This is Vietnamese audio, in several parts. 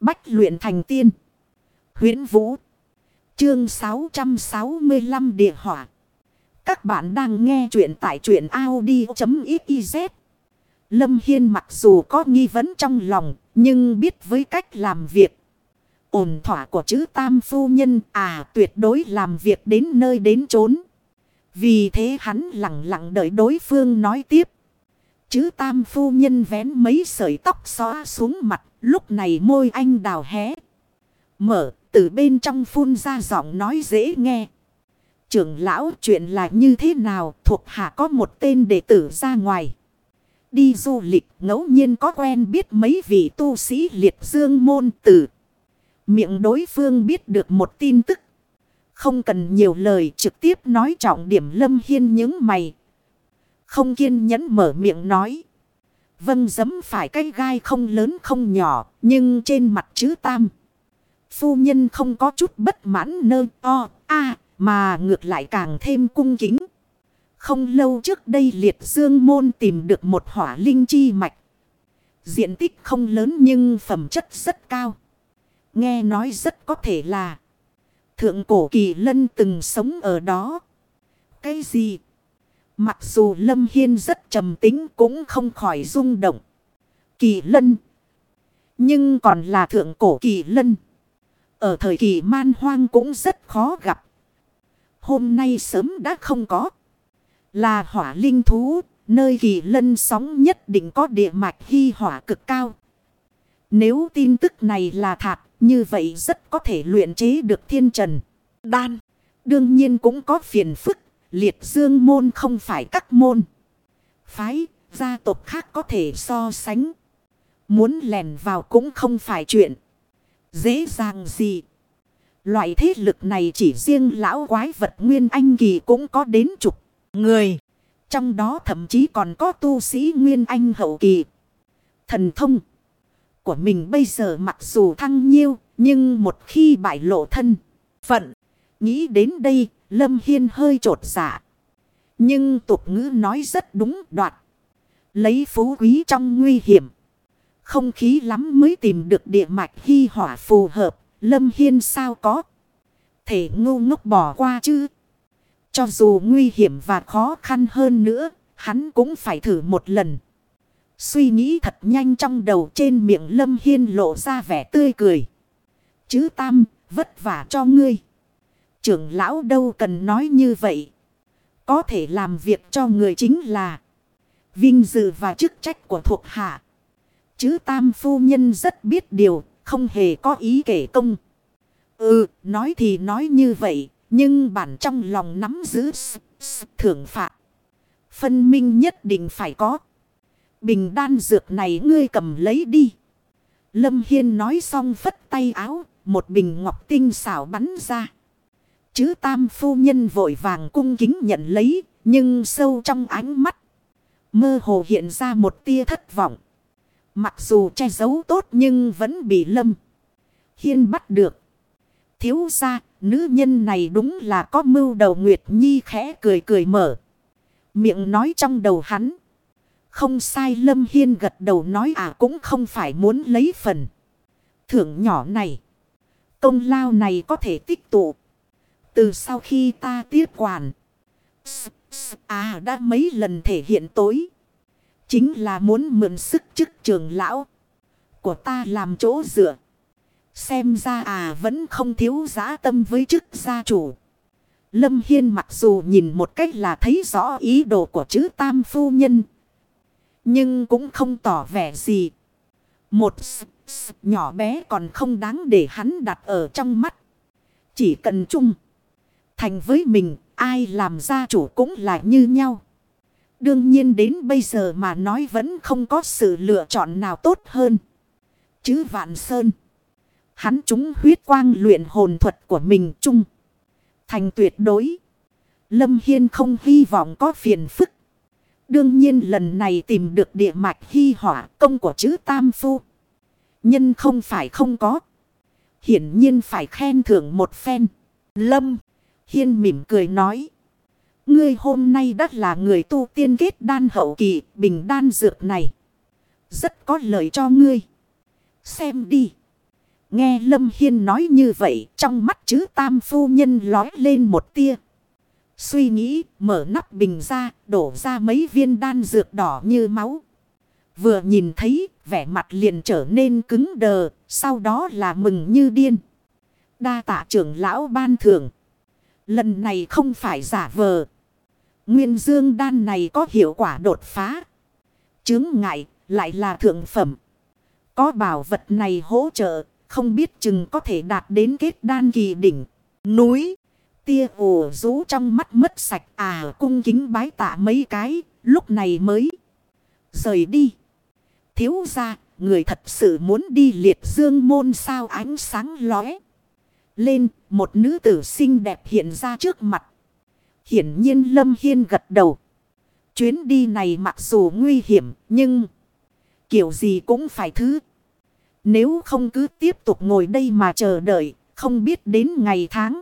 Bách luyện thành tiên. huyễn Vũ. Chương 665 Địa Hỏa. Các bạn đang nghe truyện tại truyện Audi.xyz. Lâm Hiên mặc dù có nghi vấn trong lòng, nhưng biết với cách làm việc. Ổn thỏa của chữ tam phu nhân à tuyệt đối làm việc đến nơi đến chốn. Vì thế hắn lặng lặng đợi đối phương nói tiếp. Chứ tam phu nhân vén mấy sợi tóc xóa xuống mặt, lúc này môi anh đào hé. Mở, từ bên trong phun ra giọng nói dễ nghe. Trưởng lão chuyện là như thế nào thuộc hạ có một tên đệ tử ra ngoài. Đi du lịch ngẫu nhiên có quen biết mấy vị tu sĩ liệt dương môn tử. Miệng đối phương biết được một tin tức. Không cần nhiều lời trực tiếp nói trọng điểm lâm hiên những mày. Không kiên nhẫn mở miệng nói. Vâng dấm phải cái gai không lớn không nhỏ. Nhưng trên mặt chữ tam. Phu nhân không có chút bất mãn nơ o, a, mà ngược lại càng thêm cung kính. Không lâu trước đây liệt dương môn tìm được một hỏa linh chi mạch. Diện tích không lớn nhưng phẩm chất rất cao. Nghe nói rất có thể là thượng cổ kỳ lân từng sống ở đó. Cái gì? Mặc dù Lâm Hiên rất trầm tính cũng không khỏi rung động. Kỳ lân. Nhưng còn là thượng cổ kỳ lân. Ở thời kỳ man hoang cũng rất khó gặp. Hôm nay sớm đã không có. Là hỏa linh thú. Nơi kỳ lân sóng nhất định có địa mạch hy hỏa cực cao. Nếu tin tức này là thật, như vậy rất có thể luyện chế được thiên trần. Đan. Đương nhiên cũng có phiền phức. Liệt dương môn không phải các môn. Phái, gia tộc khác có thể so sánh. Muốn lèn vào cũng không phải chuyện. Dễ dàng gì. Loại thế lực này chỉ riêng lão quái vật Nguyên Anh Kỳ cũng có đến chục người. Trong đó thậm chí còn có tu sĩ Nguyên Anh Hậu Kỳ. Thần thông của mình bây giờ mặc dù thăng nhiêu, nhưng một khi bại lộ thân, phận, nghĩ đến đây, Lâm Hiên hơi trột dạ. Nhưng tục ngữ nói rất đúng đoạt. Lấy phú quý trong nguy hiểm. Không khí lắm mới tìm được địa mạch hy hỏa phù hợp. Lâm Hiên sao có. Thể ngu ngốc bỏ qua chứ. Cho dù nguy hiểm và khó khăn hơn nữa. Hắn cũng phải thử một lần. Suy nghĩ thật nhanh trong đầu trên miệng Lâm Hiên lộ ra vẻ tươi cười. Chứ Tam, vất vả cho ngươi. Trưởng lão đâu cần nói như vậy. Có thể làm việc cho người chính là vinh dự và chức trách của thuộc hạ. Chứ Tam phu nhân rất biết điều, không hề có ý kể công. Ừ, nói thì nói như vậy, nhưng bản trong lòng nắm giữ thưởng phạt. Phân minh nhất định phải có. Bình đan dược này ngươi cầm lấy đi. Lâm Hiên nói xong phất tay áo, một bình ngọc tinh xảo bắn ra. Chứ tam phu nhân vội vàng cung kính nhận lấy, nhưng sâu trong ánh mắt. Mơ hồ hiện ra một tia thất vọng. Mặc dù che giấu tốt nhưng vẫn bị lâm. Hiên bắt được. Thiếu ra, nữ nhân này đúng là có mưu đầu Nguyệt Nhi khẽ cười cười mở. Miệng nói trong đầu hắn. Không sai Lâm Hiên gật đầu nói à cũng không phải muốn lấy phần. Thưởng nhỏ này. Công lao này có thể tích tụ. Từ sau khi ta tiếp quản. À đã mấy lần thể hiện tối. Chính là muốn mượn sức chức trường lão. Của ta làm chỗ dựa. Xem ra à vẫn không thiếu giá tâm với chức gia chủ. Lâm Hiên mặc dù nhìn một cách là thấy rõ ý đồ của chữ tam phu nhân. Nhưng cũng không tỏ vẻ gì. Một nhỏ bé còn không đáng để hắn đặt ở trong mắt. Chỉ cần chung. Thành với mình, ai làm gia chủ cũng là như nhau. Đương nhiên đến bây giờ mà nói vẫn không có sự lựa chọn nào tốt hơn. Chứ Vạn Sơn. Hắn chúng huyết quang luyện hồn thuật của mình chung. Thành tuyệt đối. Lâm Hiên không hy vọng có phiền phức. Đương nhiên lần này tìm được địa mạch hy hỏa công của chữ Tam Phu. Nhân không phải không có. Hiển nhiên phải khen thưởng một phen. Lâm. Hiên mỉm cười nói. Ngươi hôm nay đã là người tu tiên kết đan hậu kỳ bình đan dược này. Rất có lợi cho ngươi. Xem đi. Nghe Lâm Hiên nói như vậy, trong mắt chữ tam phu nhân lói lên một tia. Suy nghĩ, mở nắp bình ra, đổ ra mấy viên đan dược đỏ như máu. Vừa nhìn thấy, vẻ mặt liền trở nên cứng đờ, sau đó là mừng như điên. Đa tạ trưởng lão ban thưởng. Lần này không phải giả vờ. Nguyên dương đan này có hiệu quả đột phá. Chứng ngại, lại là thượng phẩm. Có bảo vật này hỗ trợ, không biết chừng có thể đạt đến kết đan kỳ đỉnh. Núi, tia ồ rú trong mắt mất sạch à cung kính bái tạ mấy cái, lúc này mới rời đi. Thiếu ra, người thật sự muốn đi liệt dương môn sao ánh sáng lóe. Lên, một nữ tử xinh đẹp hiện ra trước mặt. Hiển nhiên Lâm Hiên gật đầu. Chuyến đi này mặc dù nguy hiểm, nhưng kiểu gì cũng phải thứ. Nếu không cứ tiếp tục ngồi đây mà chờ đợi, không biết đến ngày tháng.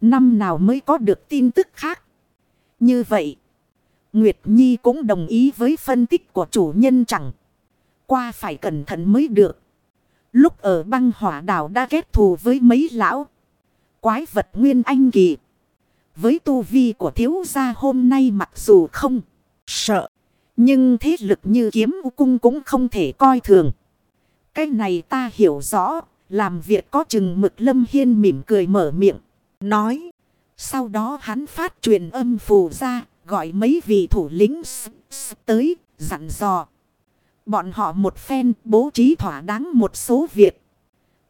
Năm nào mới có được tin tức khác. Như vậy, Nguyệt Nhi cũng đồng ý với phân tích của chủ nhân chẳng. Qua phải cẩn thận mới được. Lúc ở băng hỏa đảo đã kết thù với mấy lão. Quái vật nguyên anh kỳ. Với tu vi của thiếu gia hôm nay mặc dù không sợ. Nhưng thế lực như kiếm cung cũng không thể coi thường. Cái này ta hiểu rõ. Làm việc có chừng mực lâm hiên mỉm cười mở miệng. Nói. Sau đó hắn phát truyền âm phù ra. Gọi mấy vị thủ lĩnh tới. Dặn dò. Bọn họ một phen bố trí thỏa đáng một số việc.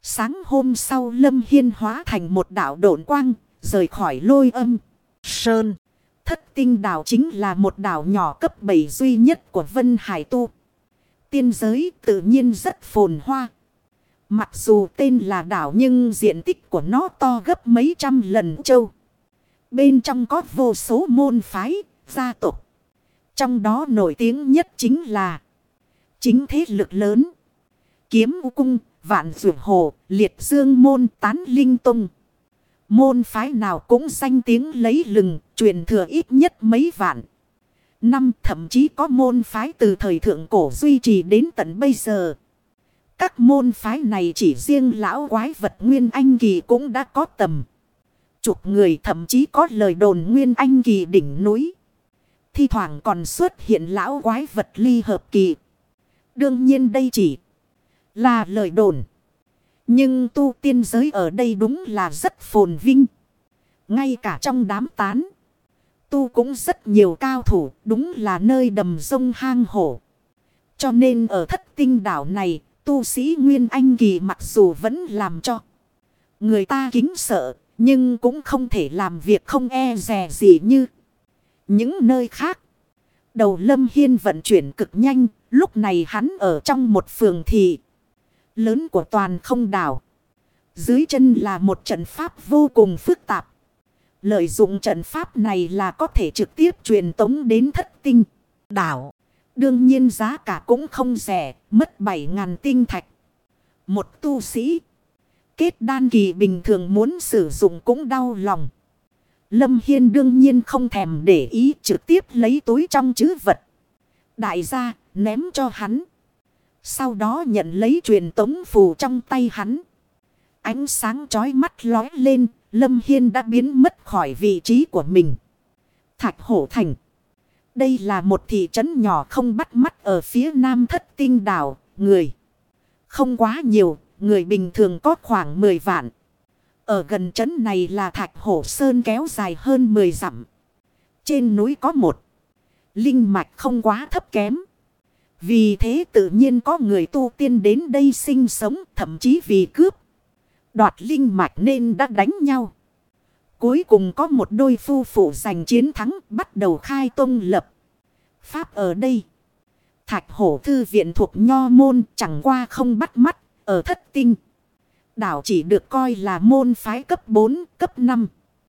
Sáng hôm sau Lâm Hiên hóa thành một đảo độn quang, rời khỏi lôi âm. Sơn. Thất tinh đảo chính là một đảo nhỏ cấp 7 duy nhất của Vân Hải Tu. Tiên giới tự nhiên rất phồn hoa. Mặc dù tên là đảo nhưng diện tích của nó to gấp mấy trăm lần châu. Bên trong có vô số môn phái, gia tộc. Trong đó nổi tiếng nhất chính là chính thế lực lớn. Kiếm U Cung, Vạn Dược Hồ, Liệt Dương Môn, Tán Linh Tông. Môn phái nào cũng danh tiếng lấy lừng, truyền thừa ít nhất mấy vạn. Năm thậm chí có môn phái từ thời thượng cổ duy trì đến tận bây giờ. Các môn phái này chỉ riêng lão quái vật Nguyên Anh Kỳ cũng đã có tầm. Chục người thậm chí có lời đồn Nguyên Anh Kỳ đỉnh núi. Thi thoảng còn xuất hiện lão quái vật ly hợp kỳ. Đương nhiên đây chỉ là lời đồn. Nhưng tu tiên giới ở đây đúng là rất phồn vinh. Ngay cả trong đám tán. Tu cũng rất nhiều cao thủ. Đúng là nơi đầm sông hang hổ. Cho nên ở thất tinh đảo này. Tu sĩ Nguyên Anh Kỳ mặc dù vẫn làm cho. Người ta kính sợ. Nhưng cũng không thể làm việc không e rè gì như. Những nơi khác. Đầu lâm hiên vận chuyển cực nhanh. Lúc này hắn ở trong một phường thị lớn của toàn không đảo. Dưới chân là một trận pháp vô cùng phức tạp. Lợi dụng trận pháp này là có thể trực tiếp truyền tống đến thất tinh, đảo. Đương nhiên giá cả cũng không rẻ, mất 7.000 tinh thạch. Một tu sĩ kết đan kỳ bình thường muốn sử dụng cũng đau lòng. Lâm Hiên đương nhiên không thèm để ý trực tiếp lấy túi trong chữ vật. Đại gia ném cho hắn. Sau đó nhận lấy truyền tống phù trong tay hắn. Ánh sáng chói mắt lói lên, Lâm Hiên đã biến mất khỏi vị trí của mình. Thạch Hổ Thành. Đây là một thị trấn nhỏ không bắt mắt ở phía nam thất tinh đảo, người. Không quá nhiều, người bình thường có khoảng 10 vạn. Ở gần trấn này là Thạch Hổ Sơn kéo dài hơn 10 dặm. Trên núi có một linh mạch không quá thấp kém. Vì thế tự nhiên có người tu tiên đến đây sinh sống thậm chí vì cướp. Đoạt linh mạch nên đã đánh nhau. Cuối cùng có một đôi phu phụ giành chiến thắng bắt đầu khai tông lập. Pháp ở đây. Thạch hổ thư viện thuộc nho môn chẳng qua không bắt mắt ở thất tinh. Đảo chỉ được coi là môn phái cấp 4, cấp 5.